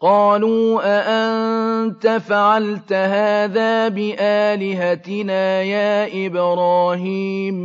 قَالُوا أَأَنتَ فَعَلْتَ هَٰذَا بِآلِهَتِنَا يَا إِبْرَاهِيمُ؟